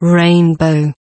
rainbow.